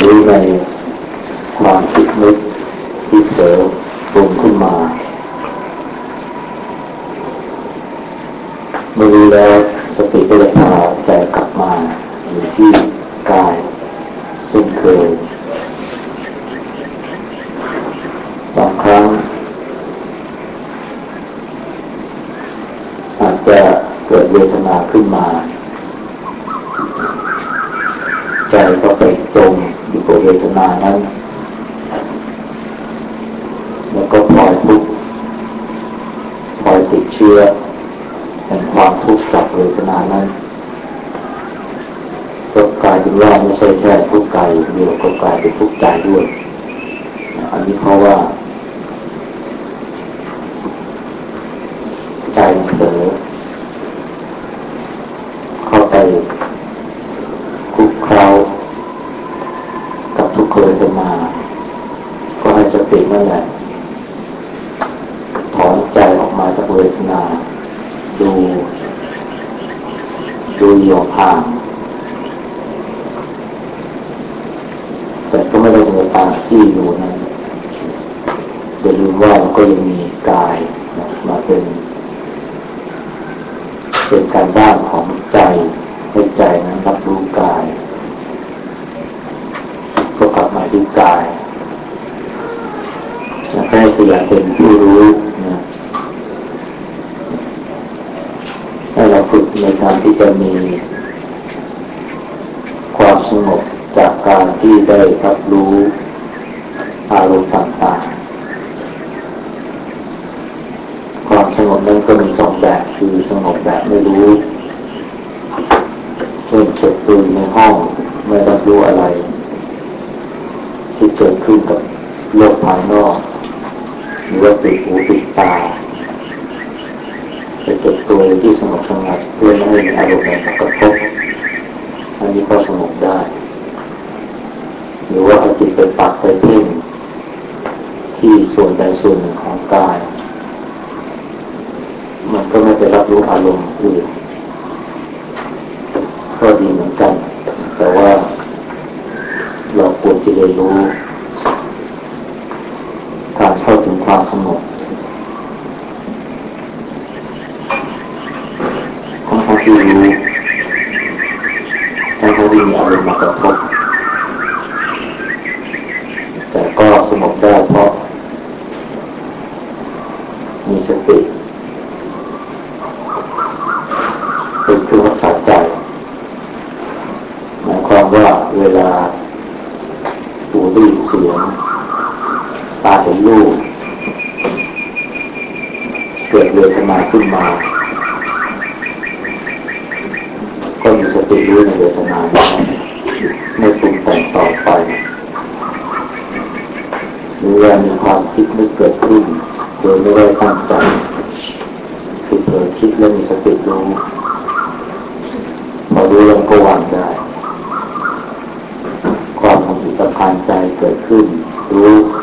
หรือในความคิดนึกที่เสริมรวมขึ้นมาเมื่อรู้แล้วสติก็จะพาู้อารมณ์ต่างๆ ความสงบนั้นก็มีสองแบบคือสงบแบบไม่รู้ เช่นเก็บปืนในห้องไม่รับรู้อะไร ที่เกิดขึ้นกับโลกภายนอกหรือว่าติดหูปิดตาไปเก็บตัวที่สงบสงัดเพื่อไม่ให้อารมณ์มากระทบอันนี้ก็สงบได้ หรือว่าเอจิตไปปักไปเพ่งที่ส่วนใดส่วนหนึ่งของกาย มันก็ไม่ไปรับรู้อารมณ์อื่นก็ดีเหมือนกัน แต่ว่าเราควรจะเรียนรู้การเข้าถึงความสงบของที่รู้ทั้งที่มีอารมณ์มากระท سکتے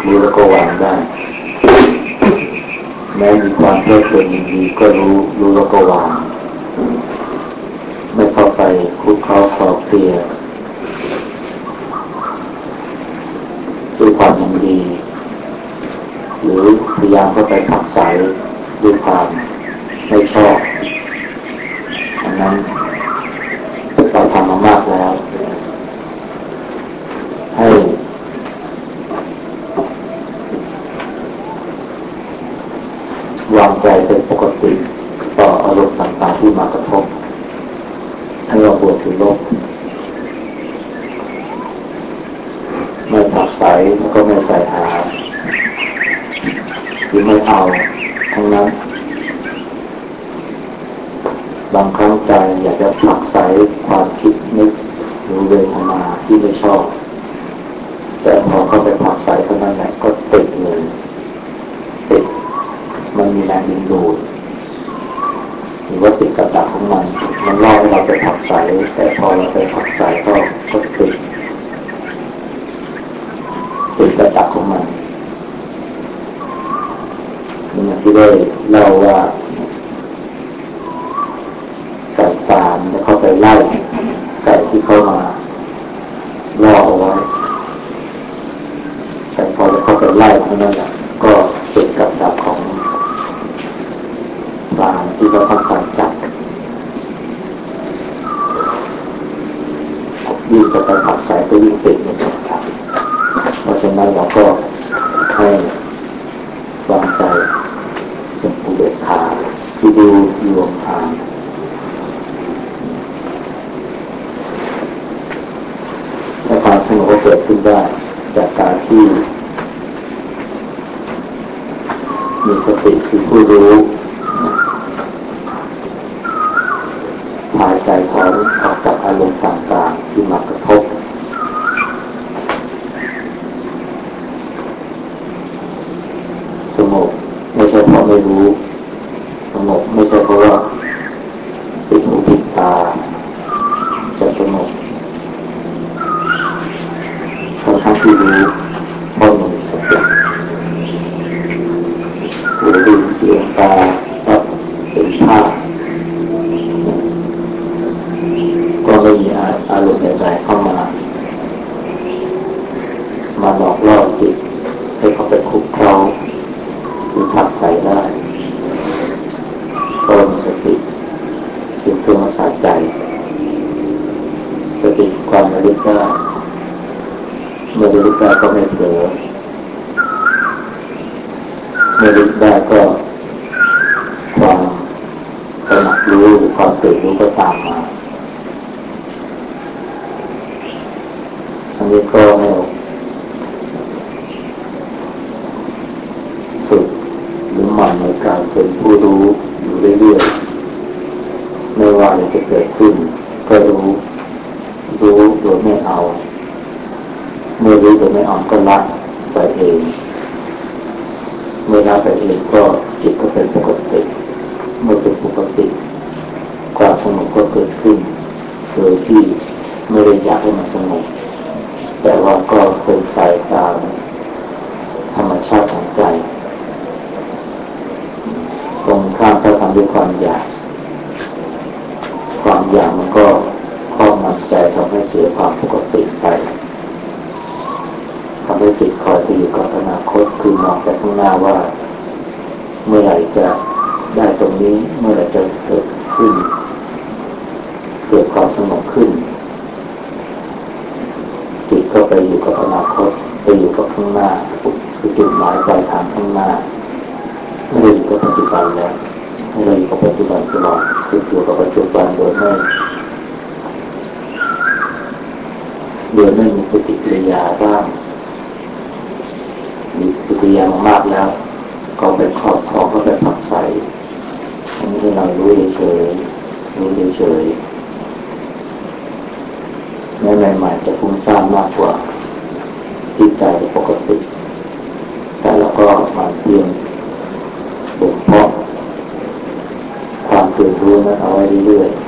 รู้แล้วก็วางได้ แม้มีความเพลิดเพลินดีก็รู้รู้แล้วก็วาง ไม่พอไปคุกเข้าคลอเตียด้วยความยินดี หรือพยายามเข้าไปผักใสด้วยความไม่ชอบอันนั้น ที่ดูรวมทางถ้าความสงบก็เกิดขึ้นได้จากการที่มีสติคือผู้รู้พายใจถอนออกจากอารมณ์ต่างๆที่มากระทบ สงบไม่ใช่เพราะไม่รู้ สงบไม่ใช่เพราะว่าปิดหูปิดตาจะสงบทั้งที่รู้เพราะมันสติหูดินเสียงตาก็เป็นภาพก็ไม่มีอารมณ์ใดๆเข้ามา มาหลอกล่อจิตให้เขาไปคุกเคล้าหรือผักใส่ได้ก็มีสติเป็นเครื่องรักษาใจ สติความระลึกได้เมื่อระลึกได้ก็ไม่เผลอเมื่อระลึกได้ก็ความตระหนักรู้หรือความตื่นรู้ก็ตามมาทั้งนี้ก็ให้ฝึกหรือหมั่นในการเป็นผู้รู้อยู่เรื่อยๆไม่ว่าอะไรจะเกิดขึ้น ก็รู้ รู้โดยไม่เอาเมื่อรู้โดยไม่เอาก็ละไปเอง เมื่งก็จิตก็เป็นปกติเมื่อเป็นปกติความสงบก็เกิดขึ้นโดยที่ไม่ได้อยากให้มันสงบแต่ว่าก็เป็นไปตามธรรมชาติของใจตรงข้ามถ้าทำด้วยความอยาก ความอยากมันก็ครอบงำใจทำให้เสียความปกติไปทำให้จิตคอยไปอยู่กับอนาคตคือมองไปข้างหน้าว่า เมื่อไหร่จะได้ตรงนี้ เมื่อไหร่จะเกิดขึ้น เกิดความสงบขึ้น จิตก็ไปอยู่กับอนาคตไปอยู่กับข้างหน้าคือจุดหมายปลายทางข้างหน้าไม่ได้อยู่กับปัจจุบันแล้วไม่ได้อยู่กับปัจจุบันตลอดคืออยู่กับปัจจุบันโดยไม่โดยไม่มีปฏิกิริยาบ้างมีปฏิกิริยามากแล้ว ก็ไปครอบครองก็ไปผักใส่อันนี้เรารู้เฉยรู้เฉยๆแม้ใหม่ๆจะฟุ้งซ่านมากกว่าจิตใจปกติ แต่เราก็มาเพียงบ่มเพาะความตื่นรู้นั้นเอาไว้เรื่อยๆ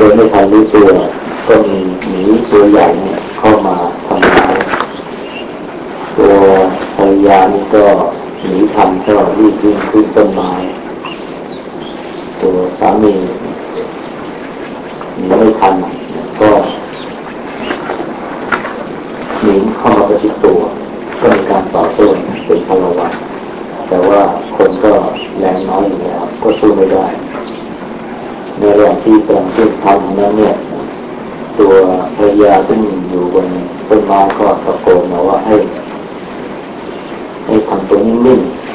โดยไม่ทันรู้ตัวก็มีหมีตัวใหญ่เนี่ยเข้ามาทำร้ายตัวภรรยานี่ก็หนีทันก็รีบวิ่งขึ้นต้นไม้ตัวสามีหนีไม่ทันก็หนีเข้ามาประชิดตัว ก็มีการต่อสู้เป็นพลวันแต่ว่าคนก็แรงน้อยอยู่แล้ว ก็สู้ไม่ได้ ในระหว่างที่กำลังเล่นทำนั้นเนี่ย ตัวภรรยาซึ่งอยู่บนต้นไม้ก็ตะโกนมาว่าให้ ให้ทำตัวนิ่งๆ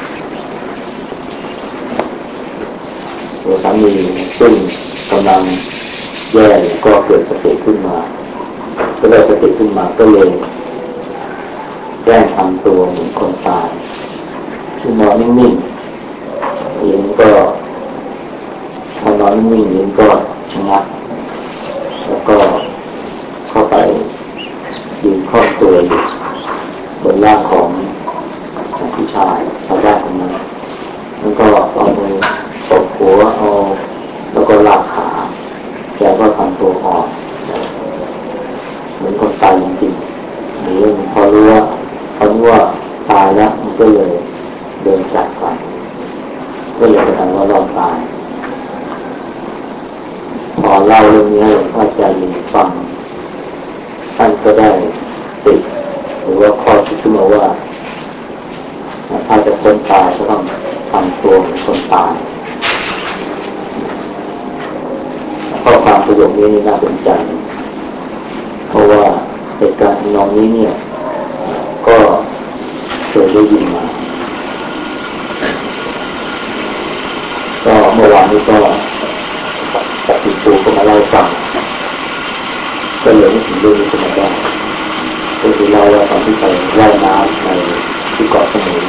ตัวสามีซึ่งกำลังแย่ก็เกิดสติขึ้นมาก็ได้สติขึ้นมาก็เลยแกล้งทำตัวเหมือนคนตายที่นอนนิ่งๆยิ้มก็พอนอนนิ่งๆยิ้มก็ชะงักแล้วก็เข้าไปยืนครอบตัวอยู่บนร่างของผู้ชายชาวบ้านคนนั้นแล้วก็เอามือตบหัวเอาแล้วก็ลากขาแกก็ทำตัวอ่อนเหมือนคนตายจริงๆหรือพอรู้ว่าพอรู้ว่าตายแล้วมันก็เลยเดินจากไปก็เลยเป็นอันว่าเราตาย พอเล่าเรื่องนี้ให้พระอาจารย์ฟังท่านก็ได้ติดหรือว่าข้อคิดขึ้นมาว่าถ้าจะคนตายก็ต้องทำตัวเหมือนคนตาย ข้อความประโยคนี้น่าสนใจ เพราะว่าเหตุการณ์นองนี้เนี่ย ก็เคยได้ยินมา ก็เมื่อวานนี้ก็ตัดติดตัวก็มาเล่าฟังก็เลยไม่ถึงเรื่องนี้ขึ้นมาได้ก็คือเล่าว่าตอนที่ไปว่ายน้ำในที่เกาะสมุย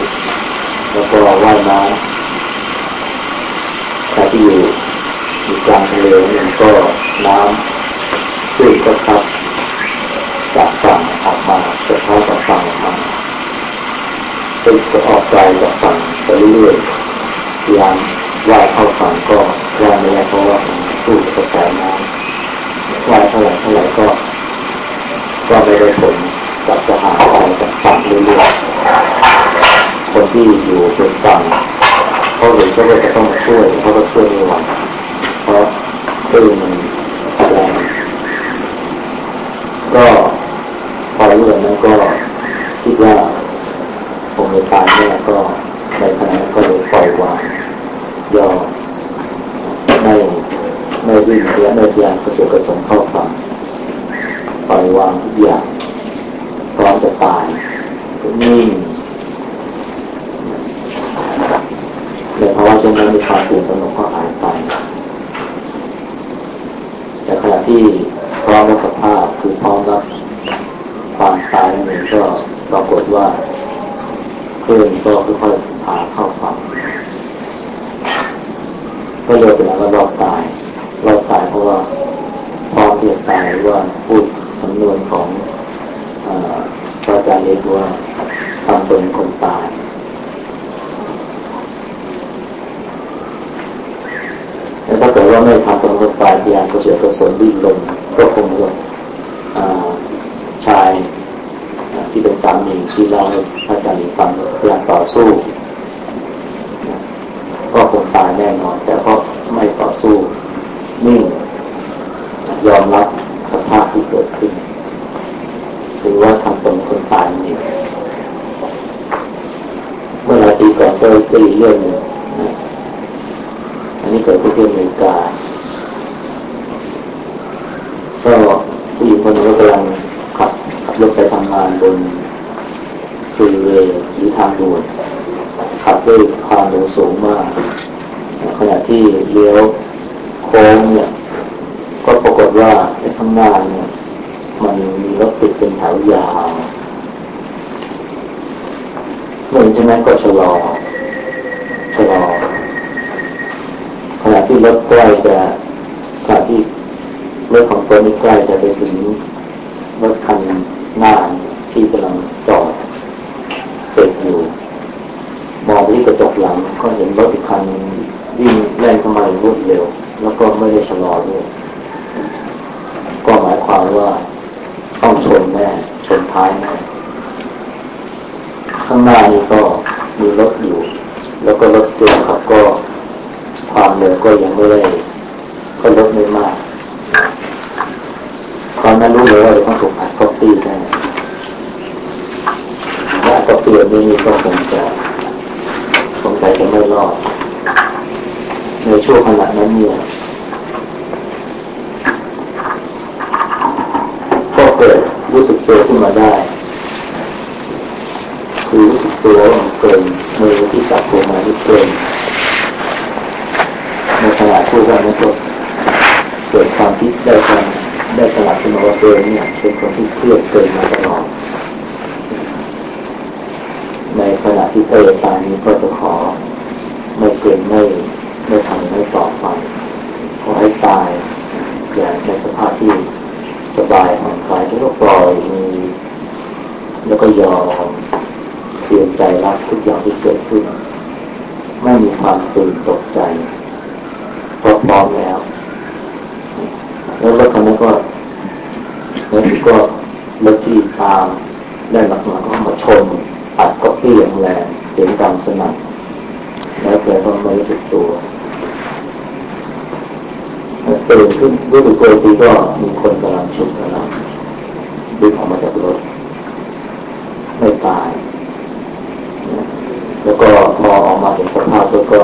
แล้วก็ว่ายน้ำแต่ที่อยู่ อยู่กลางทะเลนี่ยก็น้ำคลื่นก็ซัดจากฝั่งออกมาจะเข้าจากฝั่งออกมาตึกก็ออกไกลจากฝั่งไปเรื่อยๆยามว่ายเข้าฝั่งก็ว่ายไม่ได้เพราะว่าสู้กระแสน้ำว่ายเท่าไหร่เท่าไหร่ก็ก็ไม่ได้ผลกับจะหาไปจากฝั่งเรื่อยๆคนที่อยู่บนฝั่งเขาเห็นก็เลยจะต้องช่วยเขาก็ช่วยไม่ไหวเพรา คลื่นมันแรงก็พอรู้แบบนั้นก็คิดว่าคงจะตายแน่ก็ในขณะนั้นก็เลยปล่อยวางยอมไม่ไม่วิ่งและไม่พยายามกระเสือกกระสนเข้าฝั่งปล่อยวางทุกอย่างพร้อมจะตายก็นิ่งในภาวะเช่นนั้นมีความตื่นสนุกก็หายไป แต่ขณะที่พร้อมรับสภาพคือพร้อมรับความตายนั่นเองก็ปรากฏว่าคลื่อนก็ค่อยๆพาเข้าฝั่งก็เลยเป็นอันรอดตาย นั้นรู้เลยว่าจะต้องถูกอัดก๊อปปี้ได้และก๊อปปี้นี้ก็คงจะสงสัยจะไม่รอด ในช่วงขณะนั้นเนี่ยก็เกิดรู้สึกตัวขึ้นมาได้ คือรู้สึกตัวว่ามันเกินมือที่จับตัวมาที่เกินในขณะที่ว่านั้นก็เกิดความคิดได้ความได้ตลาดขึ้นมาว่าตัวเนี่ยเป็นคนที่เครียดเกินมาตลอด ในขณะที่เตยตายนี้ก็จะขอไม่เกินไม่ไม่ทำไม่ต่อไปขอให้ตายอย่างในสภาพที่สบายผ่อนคลายแล้วก็ปล่อยมือแล้วก็ยอมเสียใจรับทุกอย่างที่เกิดขึ้น ไม่มีความตื่นตกใจเพราะพร้อมแล้ว แล้วรถคันนั้นก็แล้วก็รถที่ตามได้หลักมาก็มาชนอัดก็ปี้อย่างแรงเสียงดังสนั่นแล้วแกก็ไม่รู้สึกตัวตื่นขึ้นรู้สึกตัวทีก็มีคนกำลังฉุกกำลังดึงออกมาจากรถไม่ตาย แล้วก็พอออกมาเห็นสภาพแล้วก็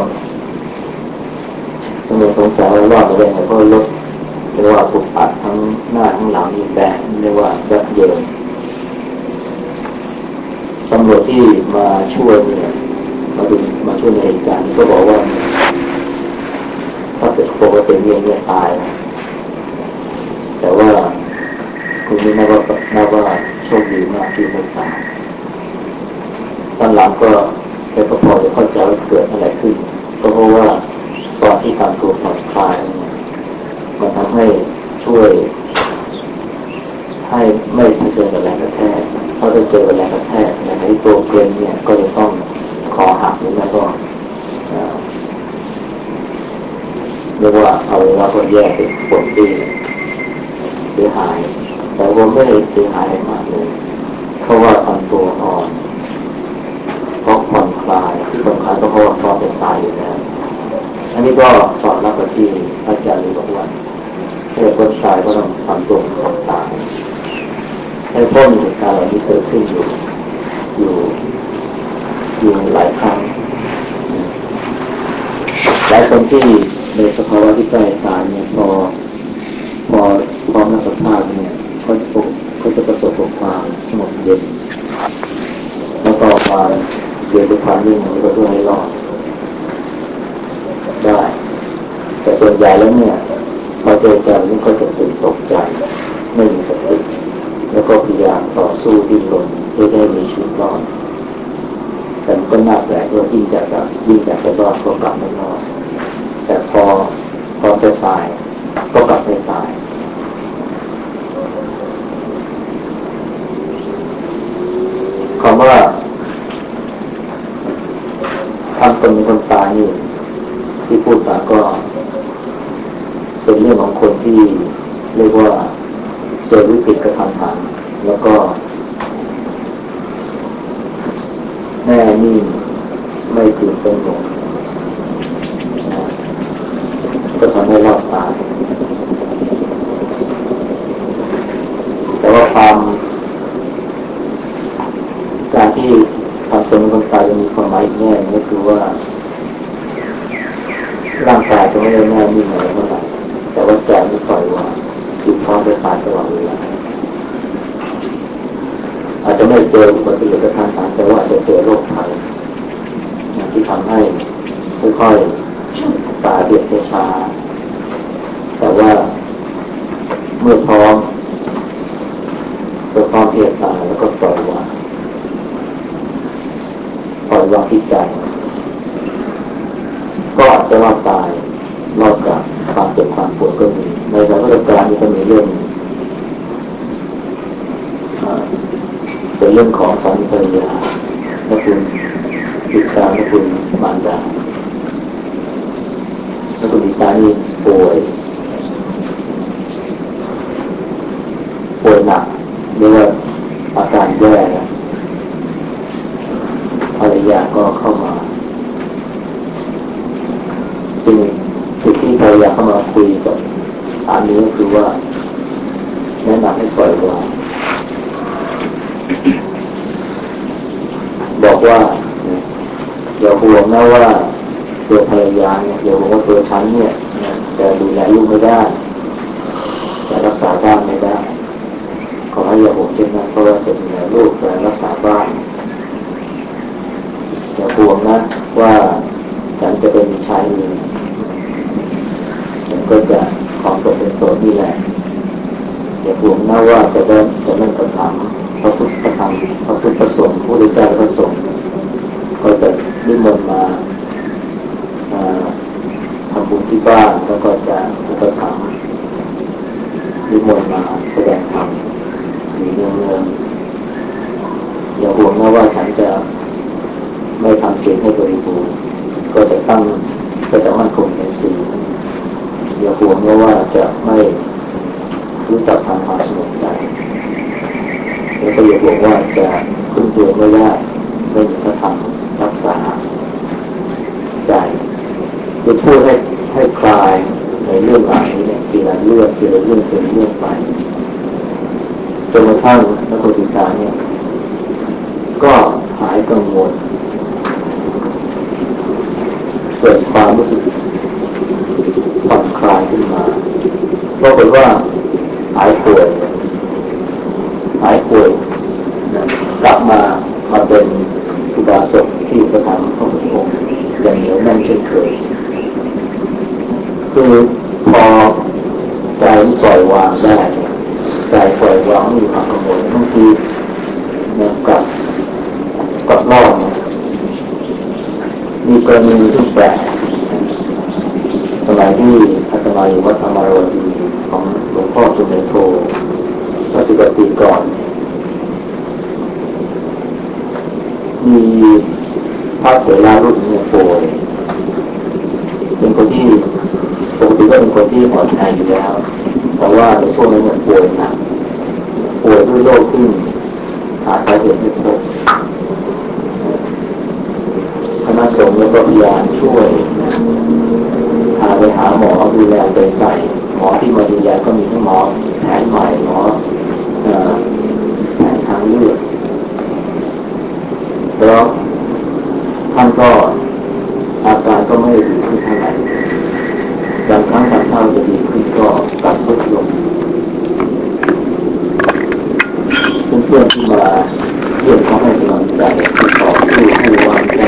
สมองสงสัยว่ารอดมาได้ไงเพราะรถเรียกว่าถูกอัดทั้งหน้าทั้งหลังมีแบนเรียกว่ายับเยินตำรวจที่มาช่วยเนี่ยมาดูมาช่วยในเหตุการณ์ก็บอกว่า ถ้าเป็นปกติเนี่ยเนี่ยตาย แต่ว่า คุณนี่นับว่านับว่าโชคดีมากที่ไม่ตายตอนหลังก็แกก็พอจะเข้าใจว่าเกิดอะไรขึ้น ก็เพราะว่าตอนที่การตัวผ่อนคลายมันทำให้ช่วย ให้ไม่เผชิญกับแรงกระแทกเพราะถ้าเจอกับแรงกระแทกในตัวเกรนเนี่ยก็จะต้องคอหักหรือไม่ก็เรียกว่าเอาแล้วก็แยกเป็นผลที่เสียหาย แต่ผมไม่ได้เสียหายมากเลยเพราะว่าทำตัวอ่อนเพราะผ่อนคลายที่สำคัญก็เพราะว่าพร้อมเป็นตายอยู่แล้วอันนี้ก็สอนรับกับที่อาจารย์บอกว่าถ้าคนตายก็ต้องทำตัวเป็นตายให้พ้นเหตุการณ์เหล่านี้เกิดขึ้นอยู่อยู่อยู่หลายครั้งหลายคนที่ในสภาวะที่ใกล้ตายเนี่ยพอพอพร้อมรับสภาพเนี่ย กับความสงบเย็น แล้วก็ความเย็นด้วยความนิ่งแล้วก็เพื่อให้รอดได้ แต่ส่วนใหญ่แล้วเนี่ยพอเจอกันนี่ก็จะตื่นตกใจไม่มีสติแล้วก็พยายามต่อสู้ดิ้นรนเพื่อให้มีชีวิตรอดแต่ก็น่าแปลกว่ายิ่งอยากจะยิ่งอยากจะรอดก็กลับไม่รอดแต่พอพอจะตายก็กลับไม่ตายคำ ว่าทำตนเป็นคนตายนี่ที่พูดมาก็ เป็นเรื่องของคนที่เรียกว่าเจอวิกฤตกระทันหันแล้วก็แน่นิ่งไม่ตื่นเต้นหนกทำให้รอดตายแต่ว่าความการที่ทำเป็นคนตายจะมีความหมายอีกแง่ก็คือว่า ร่างกาย จะไม่ได้แน่นิ่งอะไรเท่าไหร่แต่ว่าใจไม่ปล่อยวางจิตพร้อมจะตายตลอดเวลาอาจจะไม่เจออุบัติเหตุกระทันหันแต่ว่าจะเจอโรคภัยที่ทำให้ค่อยๆตายเบียดช้าแต่ว่าเมื่อพร้อมเมื่อพร้อมเพียรตายแล้วก็ปล่อยวางปล่อยวางที่ใจก็อาจจะว่าตายรอดจากความเจ็บความปวดก็มีในสถานการณ์นี้ก็มีเรื่องเป็นเรื่องของสามีภรรยาและคุณติดตามและคุณมารดาและคุณติดตานี่ป่วยป่วยหนักเรียกว่าอาการแย่ภรรยาก็เข้ามาจึงสิ่งที่ภรรยาเข้ามาคุยกับสามีก็คือว่า แนะนำให้ปล่อยวางบอกว่าอย่าห่วงนะว่าตัวภรรยาเนี่ยอย่าห่วงว่าตัวฉันเนี่ยจะดูแลลูกไม่ได้จะรักษาบ้านไม่ได้ขอให้อย่าห่วงเช่นนั้นเพราะว่าจะดูแลลูกและรักษาบ้านอย่าห่วงนะว่าฉันจะเป็นชายหญิงฉันก็จะของตกเป็นโสดนี่แหละอย่าห่วงนะว่าจะได้จะไม่กระทำพระพุทธธรรมพระพุทธประสงค์ผู้ได้ใจประสงค์ก็จะนิมนต์มาทำบุญที่บ้านแล้วก็จะอุปถัมภ์นิมนต์มาแสดงธรรม อยู่เนืองอย่าห่วงนะว่าฉันจะไม่ทำเสิ่งให้บริบูรณ์ก็จะตั้งก็จะมั่นคงในสิ่งอย่าห่วงนะว่าจะไม่รู้จักทำความสงบใจแล้วก็อย่าห่วงว่าจะพึ่งตัวไม่ได้ไม่มีพระธรรมรักษาใจจะพูดให้ให้คลายในเรื่องราวนี้เนี่ยทีละเรื่องทีละเรื่องทีละเรื่องไป จนกระทั่งนักปฏิการเนี่ยก็หายกังวลเกิดความรู้สึกผ่อนคลายขึ้นมาปรากฏว่าหายป่วยหายป่วยกลับมามาเป็นอุบาสกที่ประทับพระพุทธองค์อย่างเหนียวแน่นเช่นเคยคือพอใจปล่อยวางได้ใจปล่อยวางไม่มีความกังวลบางทีเนี่ยกับกับนอกมีกรณีที่แปลกสมัยที่อาตมาอยู่วัดธรรมารดีของหลวงพ่อสุเมโทวัสิกปีก่อน มีพระเถระรุ่นเนี่ยป่วยเป็นคนที่ปกติก็เป็นคนที่อ่อนแออยู่แล้วแต่ว่าในช่วงนั้นเนี่ยป่วยหนักป่วยด้วยโรคที่งหาสาเหตุไม่พบคณะสงฆ์แล้วก็พยายามช่วยพาไปหาหมอดูแลใจใส่ หมอที่มาดูแลก็มีทั้งหมอแผนใหม่หมอแผนทางเลือก แล้วท่านก็อาการก็ไม่ดีขึ้นเท่าไหร่บางครั้งบางเท่าจะดีขึ้นก็กลับสุดลงเพื่อนๆที่มาเพื่อนเขาให้กำลังใจที่ต่อสู้ให้วางใจ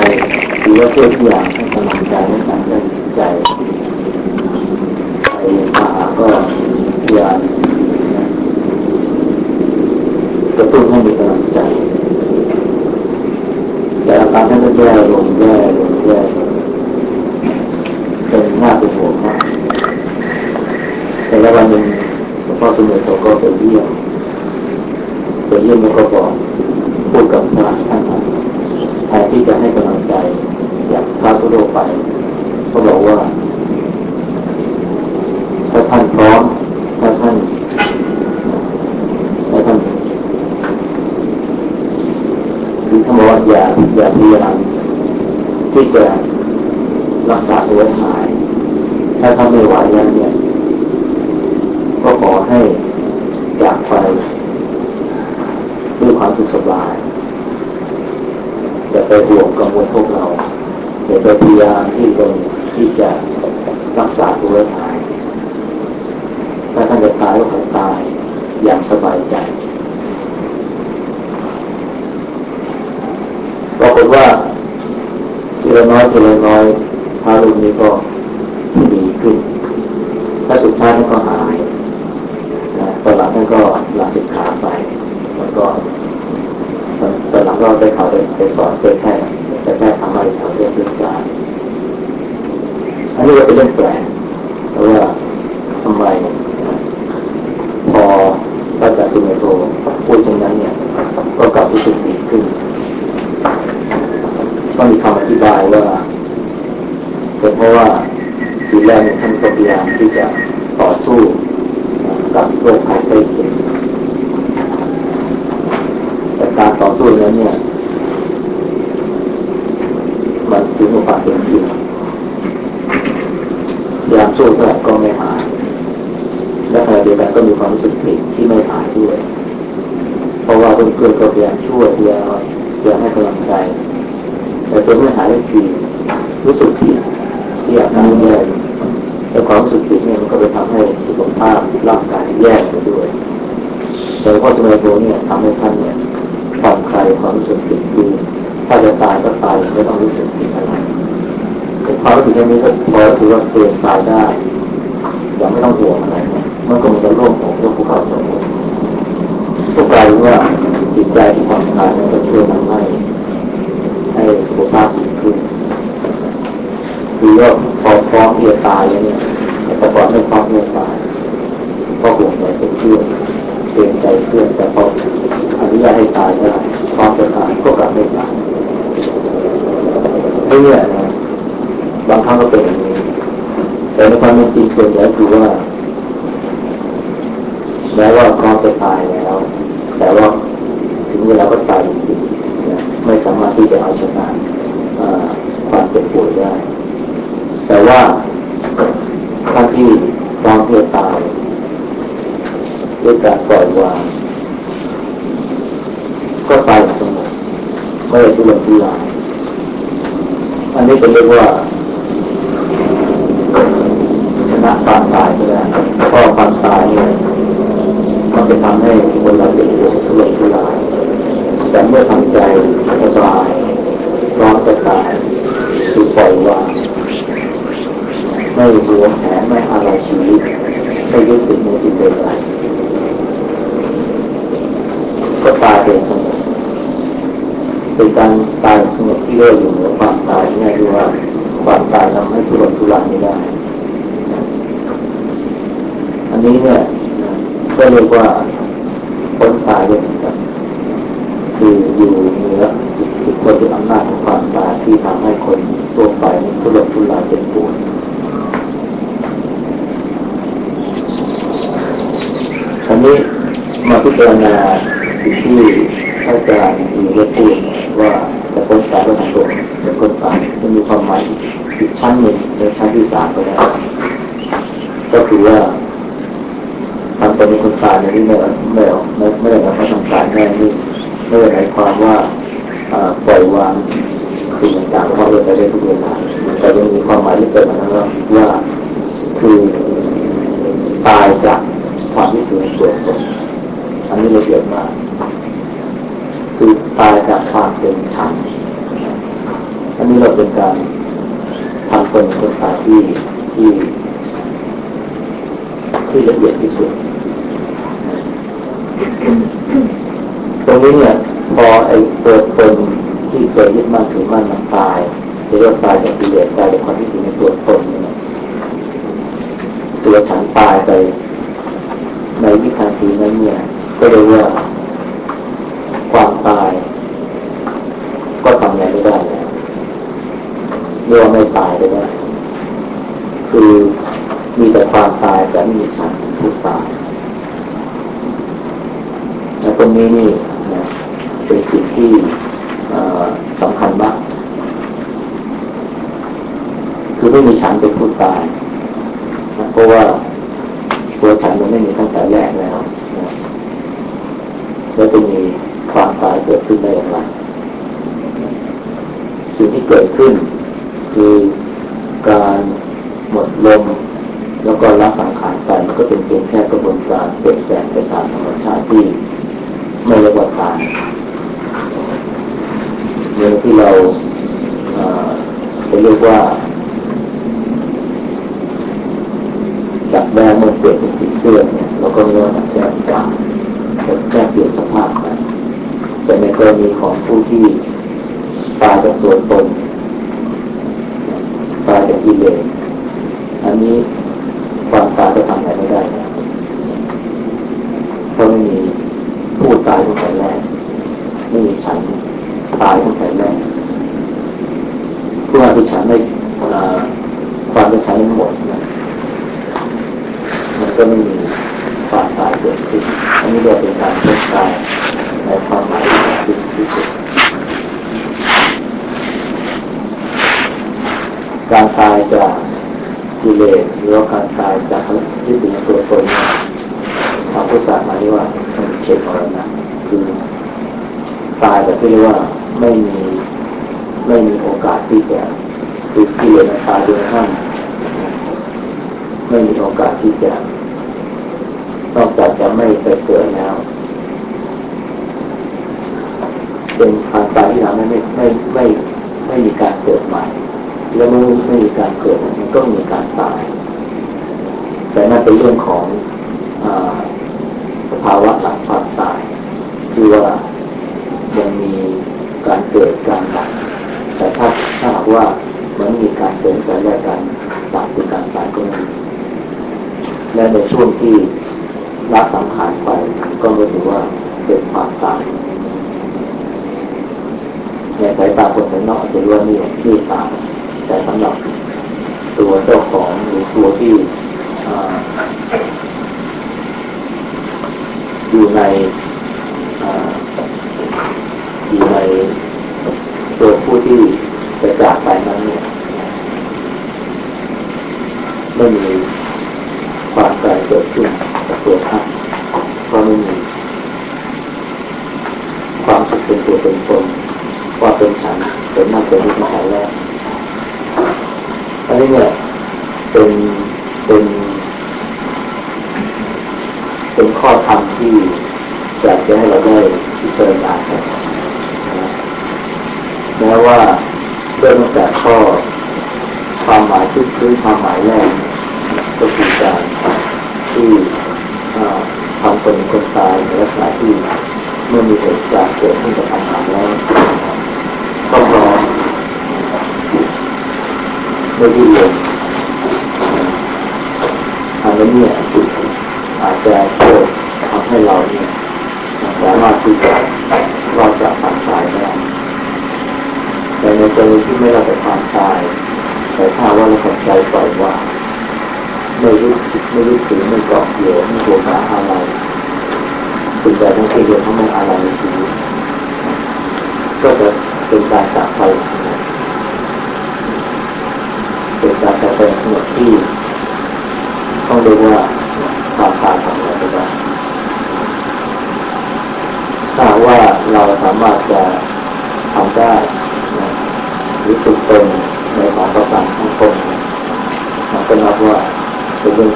หรือว่าเพื่อนอย่างใจให้การได้ใจไปมาหาก็พยายามกระตุ้นให้มีกำลังใจแต่อาการท่านก็แย่ลงแย่ลงแย่ลงเป็นหน้าเป็นห่วงมากแต่ละวันหนึ่งหลวงพ่อสมเด็จโตก็ไปเยี่ยมไปเยี่ยมแล้วก็บอกพูดกับพระท่านแทนที่จะให้กำลังใจอย่างพระทั่วไปก็บอกว่าถ้าท่านพร้อมถ้าท่านถ้าท่านหรือท่านบอกว่าอย่าอย่าพยายามที่จะรักษาตัวหาย ถ้าท่านไม่ไหวแล้วเนี่ยก็ขอให้จากไปด้วยความสุขสบาย อย่าไปห่วงกังวลพวกเราอย่าไปพยายามที่จะที่จะรักษาตัวหายถ้าท่านจะตายก็ขอตายอย่างสบายใจปรากฏว่าทีละน้อยทีละน้อยพาลูกนี้ก็ดีขึ้นถ้าสุดท้ายท่านก็หายตอนหลังท่านก็ลาสิกขาไปแล้วก็ ก็ได้เขาไปสอนไปแค่ไปแค่ทำอะไรแถวเรื่องศึกษาอันนี้ก็เป็นเรื่องแปลกเพราะว่าทำไมพอพระอาจารย์สุเมโทพูดเช่นนั้นเนี่ย ก็กลับรู้สึกดีขึ้นต้องมีคำอธิบายว่าเป็นเพราะว่าทีแรกท่านก็พยายามที่จะต่อสู้กับโรคภัยไข้เจ็บแต่การต่อสู้นั้นเนี่ยมันถึงอุปสรรคเป็นจริงพยายามสู้เท่าไหร่ก็ไม่หายและขณะเดียวกันก็มีความรู้สึกผิดที่ไม่หายด้วย เพราะว่าเพื่อนๆก็พยายามช่วยพยายามพยายามให้กำลังใจแต่ตัวไม่หายทีรู้สึกผิดที่อาการแย่แต่ความรู้สึกผิดเนี่ยมันก็ไปทำให้สุขภาพร่างกายแย่ไปด้วย แต่พอสมัยโบเนี่ยทำให้ท่านเนี่ยผ่อนคลายความรู้สึกผิดคือถ้าจะตายก็ตายไม่ต้องรู้สึกผิดอะไรความรู้สึกนี้ก็พอถือว่าเปลี่ยนตายได้ยังไม่ต้องห่วงอะไรเนี่ยมันก็มันจะร่วมของร่วมภูเขาสมุทรก็กลายเป็นว่าจิตใจที่ผ่อนคลายมันก็ช่วยทำให้ให้สุขภาพดี ขึ้นคือว่าพอฟ้องที่จะตายแล้วเนี่ยแต่ก่อนไม่ฟ้องที่จะตายก็ห่วงใจเพื่อนเกรงใจเพื่อนแต่พออนุญาตให้ตายได้ฟ้องจะตายก็กลับไม่ตายเนี่ยนะบางครั้งก็เป็นอย่างนี้แต่ในความเป็นจริงส่วนใหญ่คือว่าแม้ว่าเขาจะตายแล้ว แต่ว่าถึงเวลาก็ตายจริงๆไม่สามารถที่จะเอาชนะความเจ็บปวดได้ แต่ว่าท่านที่พร้อมที่ตายด้วยการปล่อยวางก็ตายสงบไม่ได้ทุรนทุรายอันนี้เป็นเรียกว่าชนะความตายก็ได้วเพราะความตายเนี่ยมันจะทำให้คนเราเจ็บปวทุรนทุรายแต่เมื่อทำใจสบายพร้อมจะตายคือปล่อยวาง ไม่หวงแหนไม่อะไรชีวิตไม่ยึดติดในสิ่งใดๆก็ตายเป็นสงบเป็นการตายสงบที่เรียกอยู่เหนือความตายง่ายดีว่าความตายทำให้ทุรนทุรายไม่ได้ อันนี้เนี่ยก็เรียกว่าพ้นตายเลยครับคืออยู่เหนือทุกคนเป็นอำนาจของความตายที่ทำให้คนตัวไปทุรนทุรายเจ็บปวด นี้มาพิจารณาที่ท่านอาจารย์มีเรื่องพูดว่าจะพ้นตายก็ทำตัวจะพ้นตายมันมีความหมายอีกชั้นหนึ่งในชั้นที่สามก็ได้ก็คือว่าทำตัวเป็นคนตายในที่ไม่ไม่ไม่ไม่ได้หมายความทำตายแน่นี่ไม่ได้หมายความว่าปล่อยวางสิ่งต่างๆเพราะเราไปได้ทุกเวลาแต่ยังมีความหมายที่เกิดมาแล้วว่าคือตายจาก ความที่ถือตัวตนอันนี้ละเอียดมาก คือตายจากความเป็นฉันอันนี้เราเป็นการทำคนคนตายที่ที่ที่ละเอียดที่สุด ตรงนี้เนี่ยพอไอ้ตัวตนที่เคยยึดมั่นถือมั่นมันตายเรียกว่าตายจากกิเลสตายจากความที่ถือในตัวตนเนี่ยตัวฉันตายไป ในวิชาทีนั้นเนี่ย ก็เรียกว่าความตาย ก็ทำอะไรไม่ได้แล้วเรียกว่าไม่ตายเลยนะคือมีแต่ความตายแต่ไม่มีฉันผู้ตายและตรงนี้นี่นะเป็นสิ่งที่สำคัญมากคือไม่มีฉันเป็นผู้ตายนะเพราะว่า ตัวฉันมันไม่มีตั้งแต่แรกแล้วจะต้องมีความตายเกิดขึ้นได้อย่างไรสิ่งที่เกิดขึ้น คือการหมดลมแล้วก็ละสังขารไปมันก็เป็นเพียงแค่กระบวนการเปลี่ยนแปลงไปตามธรรมชาติที่ไม่เรียกว่าตายเมื่อที่เราเรียกว่า เสื่อมเนี่ยเราก็เรียกว่าแก้ต่างแก้เปลี่ยนสภาพไปแต่ในกรณีของผู้ที่ตายจากตัวตนตายจากกิเลสอันนี้ ตัวที่อยู่ใน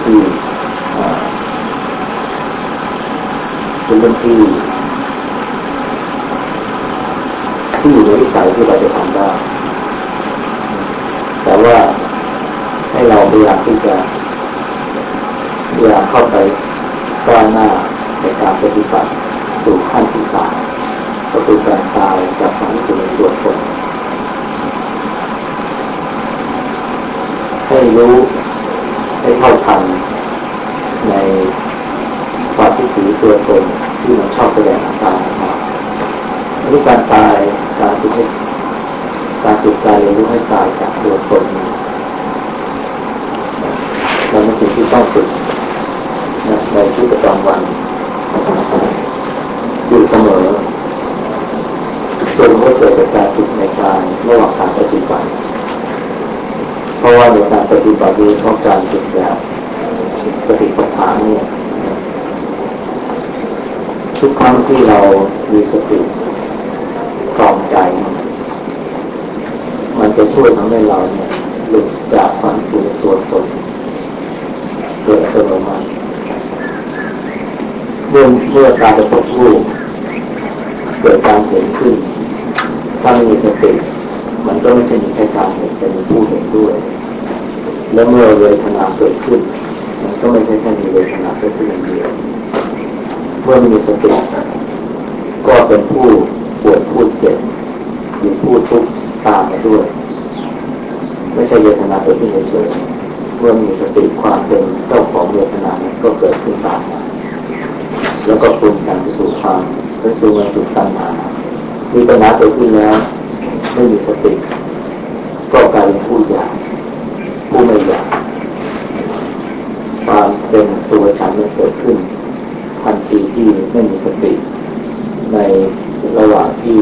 ที่เป็นเรื่องที่ที่อยู่ในวิสัยที่เราจะทำได้ แต่ว่าให้เราพยายามที่จะพยายามเข้าไปก้าวหน้าในการปฏิบัติสู่ขั้นที่สามก็คือการตายจากความที่เป็นตัวตนให้รู้ ให้เข้าทันในความที่ถือตัวตนที่เราชอบแสดงอาการออกมารู้การตายการจิตการจิตใจรู้ให้ตายจากตัวตนเราเป็นสิ่งที่ต้องฝึกในชีวิตประจำวันอยู่เสมอจนเมื่อเกิดจากการฝึกในการระหว่างการปฏิบัติ เพราะว่าในการปฏิบัติโดยเฉพาะการฝึกแบบสติปัฏฐานเนี่ยทุกครั้งที่เรามีสติกลองใจ มันจะช่วยทำให้เราเนี่ยหลุดจากความปรุงตัวตนโดยอัตโนมาเมื่อเมื่อการประสบรูปเกิดการเห็นขึ้นถ้ามีสติ มันก็ไม่ใช่มีแค่การเห็นแต่มีผู้เห็นด้วย และเมื่อเวทนาเกิดขึ้น มันก็ไม่ใช่แค่มีเวทนาเกิดขึ้นอย่างเดียวเมื่อมีสติก็เป็นผู้ปวดผู้เจ็บมีผู้ทุกข์ตามมาด้วย ไม่ใช่เวทนาเกิดขึ้นเฉยเมื่อมีสติความเป็นเจ้าของเวทนาก็เกิดขึ้นตามมาแล้วก็ปรุงแต่งไปสู่ความเป็นตัวเงินสู่ตัณหามีปัญหาเกิดขึ้นแล้ว ไม่มีสติก็กลายเป็นผู้อยากผู้ไม่อยากความเป็นตัวฉันมันเกิดขึ้นทันทีที่ไม่มีสติ ในระหว่างที่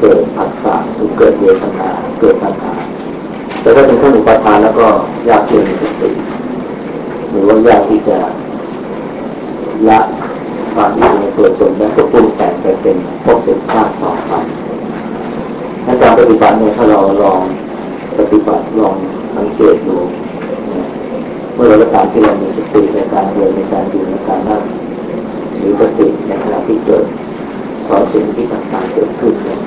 เกิดผัสสะหรือเกิดเวทนาเกิดปัญหาแต่ถ้าเป็นขั้นอุปทานแล้วก็ยากที่จะมีสติหรือว่ายากที่จะละความที่ในตัวตนและก็ปรุงแต่งไปเป็นพบเป็นชาติต่อไป ปฏิบัติเนี่ยถ้าเราลองปฏิบัติลองสังเกตดูเมื่อเราตามที่เรามีสติในการเดินในการอยู่ในการนั่งหรือสติในขณะที่เกิดตอนสิ่งที่ต่างๆเกิดขึ้นเนี่ย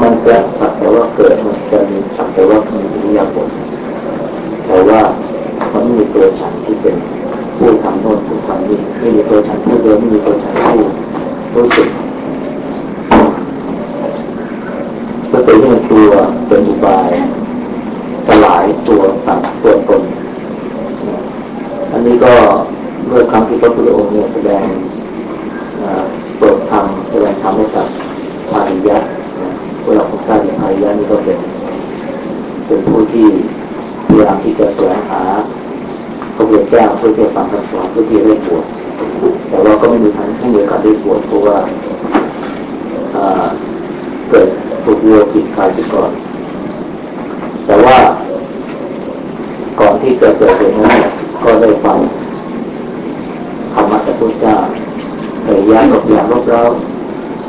มันจะสักแต่ว่าเกิดมันจะมีสักแต่ว่ามีอิริยาบถแต่ว่ามันไม่มีตัวฉันที่เป็นผู้ทำโน่นผู้ทำนี่ไม่มีตัวฉันผู้เดินไม่มีตัวฉันผู้รู้สึก สติที่มันตัวเป็นอุบายสลายตัวตัดตัวตน อันนี้ก็เมื่อครั้งที่พระพุทธองค์เนี่ยแสดงโปรดธรรมแสดงธรรมให้กับภาริยะเวลาผมทราบอาภาริยะนี่ก็เป็นเป็นผู้ที่พยายามที่จะแสวงหาพระพุทธเจ้าเพื่อที่จะฟังคำสอนเพื่อที่จะได้บวชแต่ว่าก็ไม่มีทางที่มีโอกาสได้บวชเพราะว่า เกิดถูกวัวกินคายซะก่อน แต่ว่า ก่อนที่จะเกิดเหตุนั้นก็ได้ฟังธรรมะจากพระเจ้าพยายามรบยามรบเร้า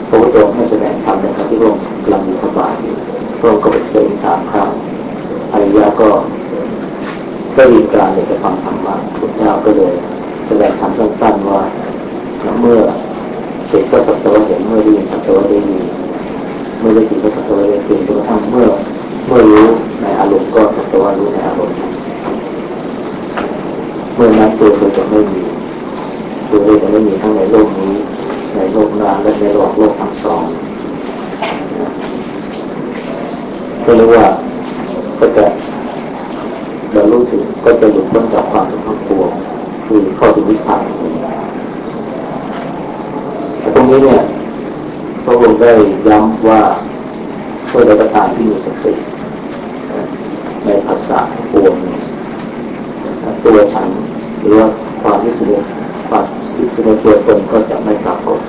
พระพุทธองค์ให้แสดงธรรมในขณะที่พระองค์กำลังมีพระบาทพระองค์ก็เป็นเสด็จสามครั้งอริยะก็ได้ยินการอยากจะฟังธรรมะพระเจ้าก็เลยแสดงธรรมสั้นๆว่าเมื่อเห็นก็สัตว่าเห็นเมื่อได้ยินสัตว่าได้ยิน เมื่อได้ยินก็สักแต่ว่าได้ยินจนกระทั่งเมื่อเมื่อรู้ในอารมณ์ก็สักต่ว่ารู้ในอารมณ์เมื่อนั้นตัวเธอจะไม่มีตัวเธอจะไม่มีทั้งในโลกนี้ ในโลกหน้าและในโลกโลกทั้งสองก็เรียกว่าก็จะบรรลุถึงก็จะหลุดพ้นจากความทุกข์ทั้งปวงคือข้าถึงวิชาแต่ตรงนี้เนี่ย พระองค์ได้ย้ำว่าเพื่อใดก็ตามที่มีสติในภาษาทั้งปวงตัวฉันหรือว่าความรู้สึกความรู้สึกในตัวตนก็จะไม่ปรากฏ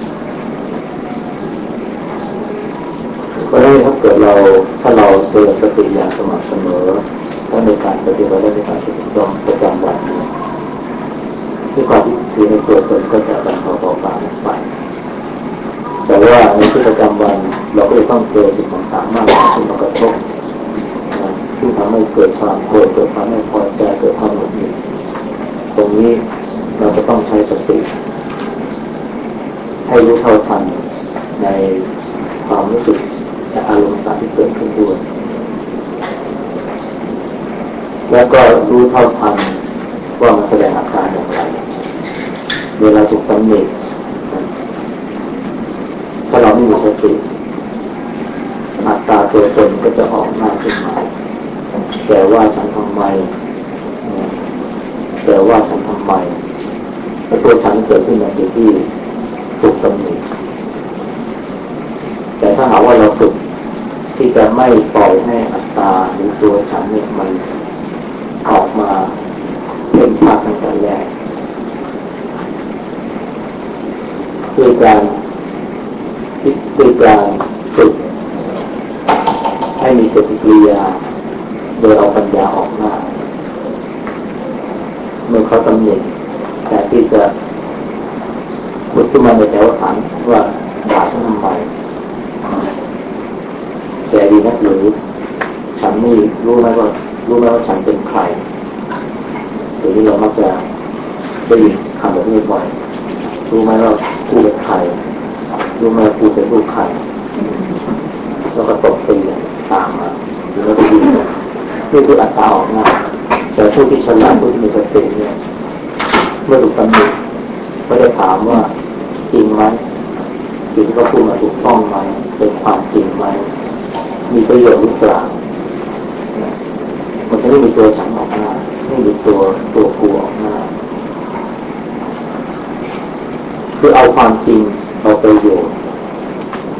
เพราะฉะนั้นถ้าเกิดเราถ้าเราเจริญสติอย่างสม่ำเสมอทั้งในการปฏิบัติและในการปฏิบัติประจำวันที่ความที่ถือในตัวตนก็จะบรรเทาเบาบางไป แต่ว่าในชีวิตประจำวันเราก็จะต้องเจอสิ่งต่างๆมากมายที่มากระทบที่ทำให้เกิดความโกรธเกิดความไม่พอใจเกิดความหงุดหงิดตรงนี้เราจะต้องใช้สติให้รู้เท่าทันในความรู้สึกและอารมณ์ต่างที่เกิดขึ้นด้วยแล้วก็รู้เท่าทันว่ามันแสดงอาการอย่างไรเวลาถูกตำหนิถ้าเราไม่มีส ติอัตตาตัวตนก็จะออกหน้าขึ้นมาแต่ว่าฉันทำไมแต่ว่าฉันทำไมตัวฉันเกิดขึ้นในที่ที่ถูกตำหนิแต่ถ้าหาว่าเราฝึกที่จะไม่ปล่อยให้อัตตาหรือตัวฉันเนี่ยมันออกมาเป็นภาพตั้งแต่แรกด้วยการ ด้วยการฝึกให้มีปฏิกิริยาโดยเอาปัญญาออกหน้า เมื่อเขาตำหนิแต่ที่จะพุดขึ้นมาในแถวฐานว่าด่าฉันทำไมแกดีนักหรือฉันนี่รู้ไหมว่ารู้ไหมว่าฉันเป็นใคร แก ดี๋ยวนี้เรามักจะได้ยินคำแบบนี้บ่อยรู้ไหมว่าผู้เป็นใครรู้ไหมผู้เป็นลูกใครแล้วก็ตกตีตามมาแล้วก็ดีนี่คืออัตตาออกหน้าแต่ผู้ที่ฉลาดผู้ที่มีสติเนี่ยเมื่อถูกตำหนิก็จะถามว่าจริงไหมสิ่งที่เขาพูดมาถูกต้องไหมเป็นความจริงไหมมีประโยชน์หรือเปล่ามันจะไม่มีตัวฉันออกหน้าไม่มีตัวตัวกูออกหน้าคือเอาความจริงเอาประโยชน์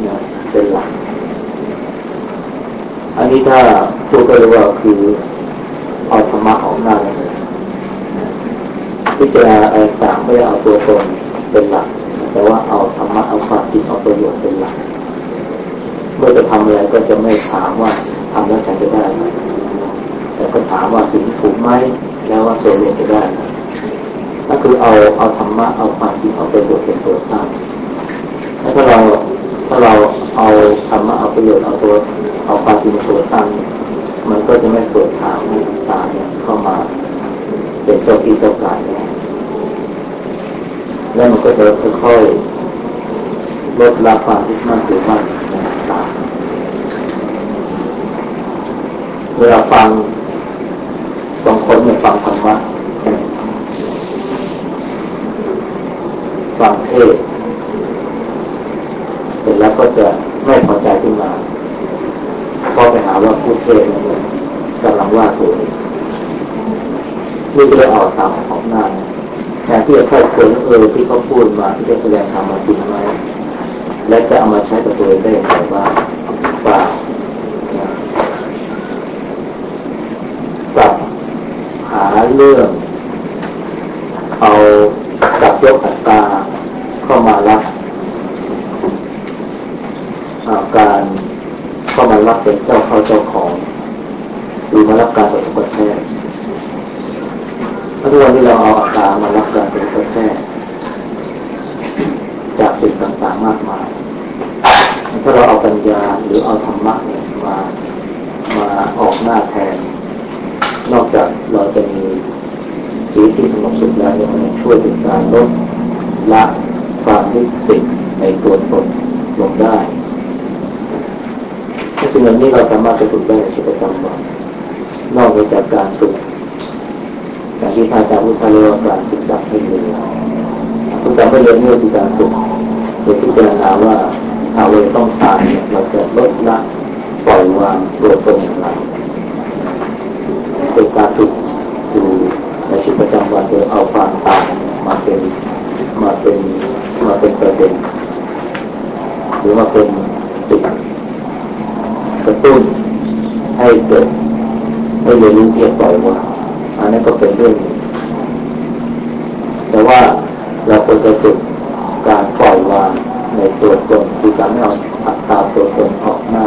นะเป็นหลัก อันนี้ถ้าพูดก็เรียกว่าคือเอาธรรมะออกหน้าเลยพิจารณาอะไรต่างไม่ได้เอาตัวตนเป็นหลัก แต่ว่าเอาธรรมะเอาความจริงเอาประโยชน์เป็นหลัก เมื่อจะทำอะไรก็จะไม่ถามว่าทำแล้วฉันจะได้ไหมแต่ก็ถามว่าสิ่งถูกไหมแล้วว่าโซเลียจะได้ไหมก็คือเอาเอาธรรมะเอาความจริงเอาประโยชน์เป็นตัวตั้งแล้วถ้าเราถ้าเราเอาธรรมะเอาประโยชน์เอาตัวเอาความจริงเป็นตัวตั้งมันก็จะไม่เปิดทางให้ตาเนี่ยเข้ามาเป็นเจ้าที่เจ้าการเนี่ยแล้วมันก็จะค่อยๆลดละความที่มั่นถือมั่นตาม เวลาฟังบางคนเนี่ยฟังธรรมะฟังเทศเสร็จแล้วก็จะไม่พอใจขึ้นมาพอไปหาว่าผู้เทศเนี่ยกำลังว่าตัวนี่ก็เลยออกตามออกหน้าแทนที่จะค่อยควรเออที่เขาพูดมาที่ได้แสดงธรรมมาจริงไหมและจะเอามาใช้กับตัวเองได้อย่างไรบ้างเปล่าปรับ หาเรื่องเอาจับยกอัตตาเข้ามารับการเข้ามารับเป็นเจ้าเขาเจ้าของหรือมารับการเป็นประแทนทุกวันที่เราเอาอัตตามารับการเป็นประแทนจากสิ่งต่างๆมากมายถ้าเราเอาปัญญาหรือเอาธรรมะเนี่ยมามาออกหน้าแทน นอกจากเราจะมีชีวิตที่สงบสุขแล้วเนี่ยมันช่วยถึงการลดละความยึดติดในตัวตนลงได้ ถ้าสิ่งเหล่านี้เราสามารถจะฝึกได้ในชีวิตประจำวันนอกจากการฝึกการที่พระอาจารย์พุทธเรียกว่าการฝึกดับให้เร็วฝึกดับให้เร็วนี่คือการฝึกโดยพิจารณาว่าถ้าเราต้องตายเราจะลดละปล่อยวางตัวตนอย่างไรเป็นการฝึกอยู่ในชีวิตประจำวันโดยเอาความตายมาเป็นมาเป็นมาเป็นประเด็นหรือมาเป็นสิ่ง กระตุ้นให้เกิดให้เรียนรู้ที่จะปล่อยวางอันนี้ก็เป็นเรื่องแต่ว่าเราควรจะฝึกการปล่อยวางในตัวตนคือการไม่เอาอัตตาตัวตนออกหน้า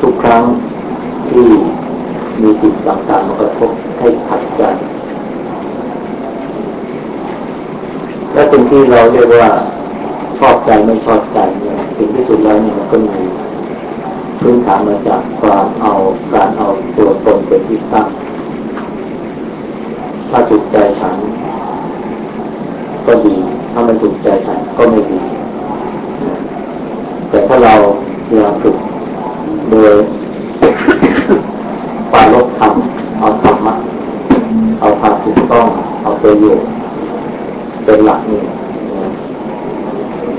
ทุกครั้งที่มีจิตต่างๆมากระทบให้ขัดใจและสิ่งที่เราเรียกว่าชอบใจไม่ชอบใจ เนี่ยสิ่งที่สุดแล้วเนี่ยมันก็มีพื้นฐานมาจากความเอาการเอาตัวตนเป็นที่ตั้ง ถ้าถูกใจฉัน ก็ดี ถ้าไม่ถูกใจฉันก็ไม่ดี แต่ถ้าเราพยายามฝึกโดยปาลบธรรมเอาธรรมะเอาความถูกต้อง เอาประโยชน์เป็นหลักนี่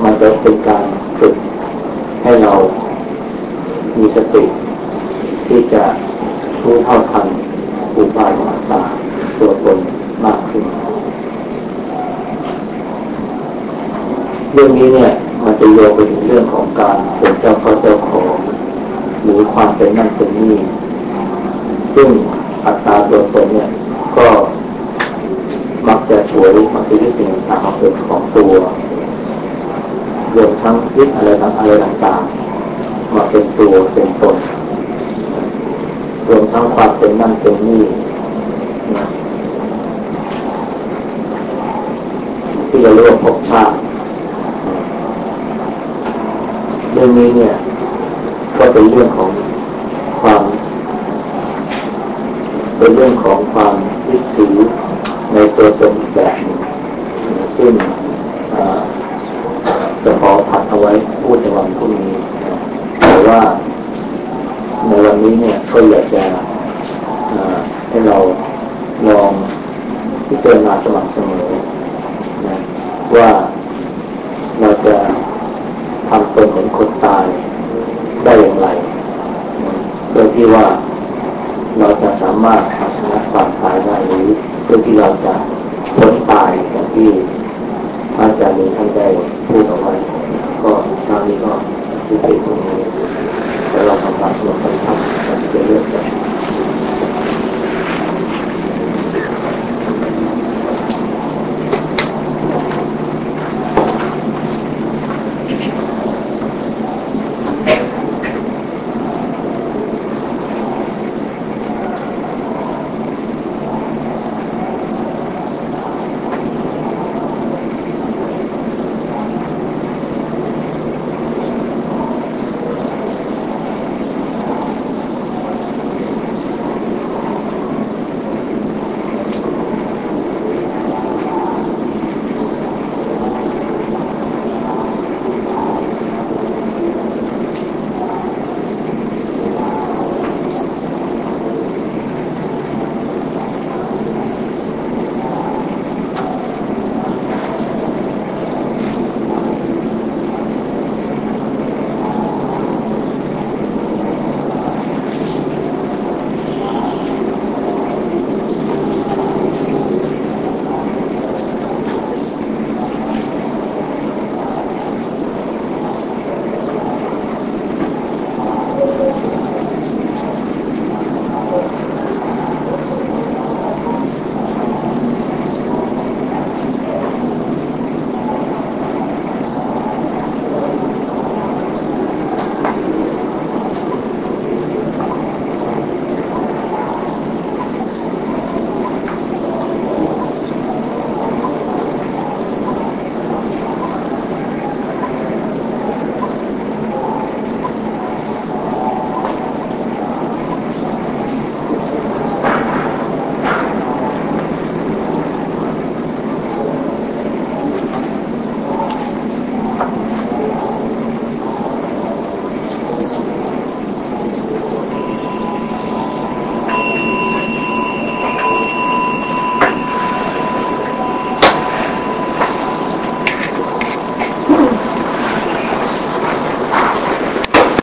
มันจะเป็นการฝึก ให้เรามีสติที่จะรู้เท่าทันอุบายต่างๆตัวตนมากขึ้น เรื่องนี้เนี่ยมันจะโยงไปถึงเรื่องของการเป็นเจ้าเข้าเจ้าของหรือความเป็นนั่นเป็นนี่ซึ่งอัตราตัวตนเนี่ยก็มักจะช่วยมักจะยึดสิ่งต่างๆเป็นของตัว รวมทั้งยึดอะไรต่างอะไรต่างๆมาเป็นตัวเป็นตนรวมทั้งความเป็นนั่นเป็นนี่ที่เราเรียกว่าภพชาติเรื่องนี้เนี่ย ก็เป็นเรื่องของความ เป็นเรื่องของ